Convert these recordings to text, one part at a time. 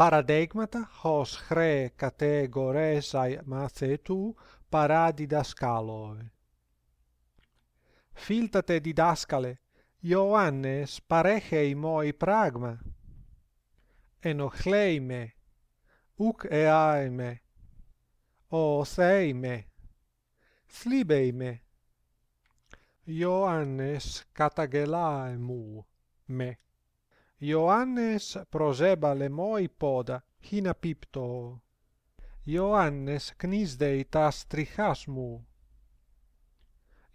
Paradigmata hos hre categoresai mathetu paradidascaloe. Filtate didascale, Ioannes parechei moi pragma. Ενοχλέιμε, ουκ εάεμε, οθέιμε, θλίβειμε. Ιωάννης καταγελάε μου me. Ioannes proseba moi poda, hina pipto. Ioannes knisdeitas trichasmu.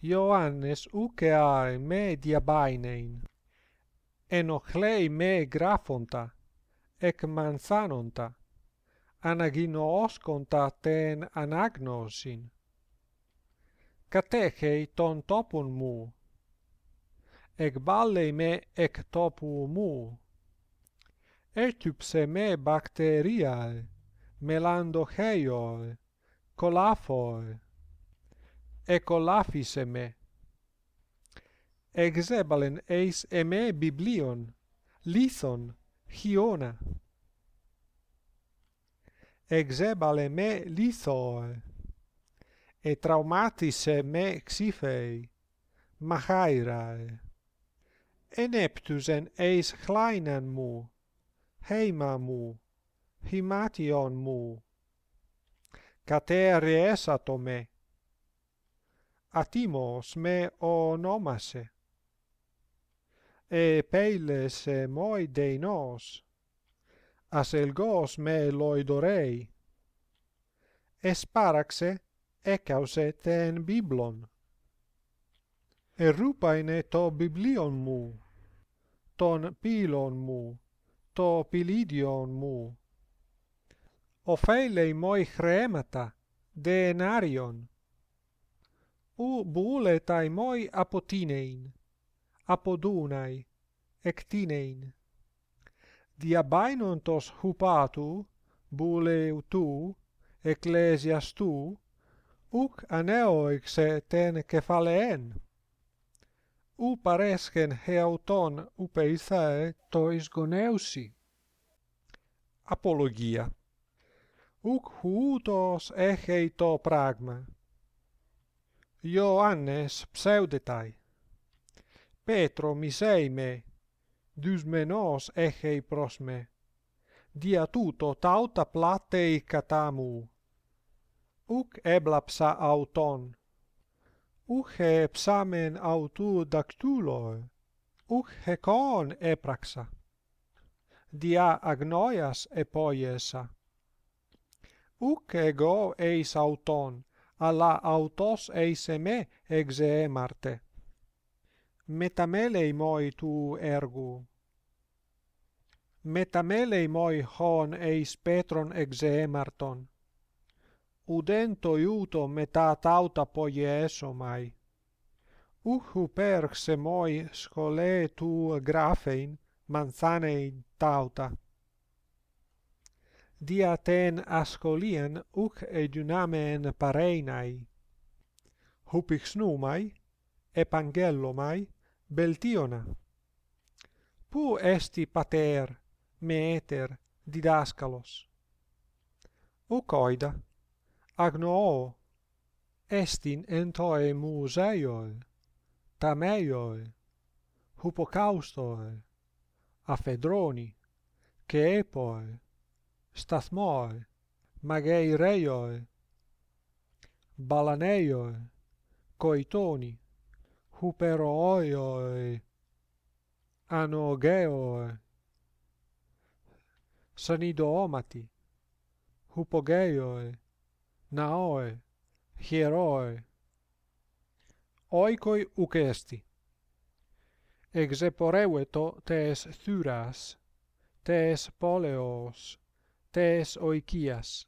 Ioannes uceae me diabainein. Ενοχλέει με γράφοντα, εκμανθάνοντα, αναγινώσκοντα ten ανάγνωσιν. Κατέχει τον τόπον μου, ec ballei me ec topu mu. Etypse me bacteriae, melandocheioi, colafoi, ec olafise me. Exebalen eis eme biblion, lithon, hiona. Exebale me lithoi, e traumatise me xifei, machairae. Eneptusen eis kleinen mu, heima mu, himation mu. Catere esato me. Atimos me onomase. E peiles moi deinos. Aselgos me loidorei. Esparaxe ecause ten biblon. Erupaine to biblion mu ton pilon mu, to pilidion mu. Ophelei moi chremata, denarion. U buletai moi apotinein, apodunai, ectinein. Diabainontos hupatu, buleutu, ecclesias tu, uc aneo exe ten cefaleen ου παρέσχεν εαυτόν ουπεϊθάε το εις γονέουσι. Απολογία. Ουκ χούτος έχει το πράγμα. Ιωάννες ψεύδεται. Πέτρο μισέει με, δυσμενός έχει προς με. Δια τούτο τauta platei κατά μου. Ουκ έβλαψα αυτόν. Ουχε ψάμεν αυτού δακτύλο, ουχε κον έπραξα. Διά αγνόιας επόιεσα. eis εγώ εις autos αλλά αυτός εις εμέ εξεέμαρτε. moi μόι του έργου. moi μόι eis εις πέτρον εξεέμαρτον udento iuto μετά τάουτα πογιέσομαι. Ούχου πέρξε moi σχολέ του γράφειν manzanei tauta. Dia ten ascolien uc edunamen pareinai. Hupix numai, epangellomai, beltiona. Pu esti pater, meter, didascalos. ucoida agnoo estin entoe museioi, tameioi, hupocaustoi, afedroni, ceepoi, stathmoi, mageireioi, balaneioi, coitoni, huperoioi, anogeoi, sanidoomati, hupogeioi, naoi, hieroi, oikoi ukesti. Exeporeueto tes thyras, tes poleos, tes oikias.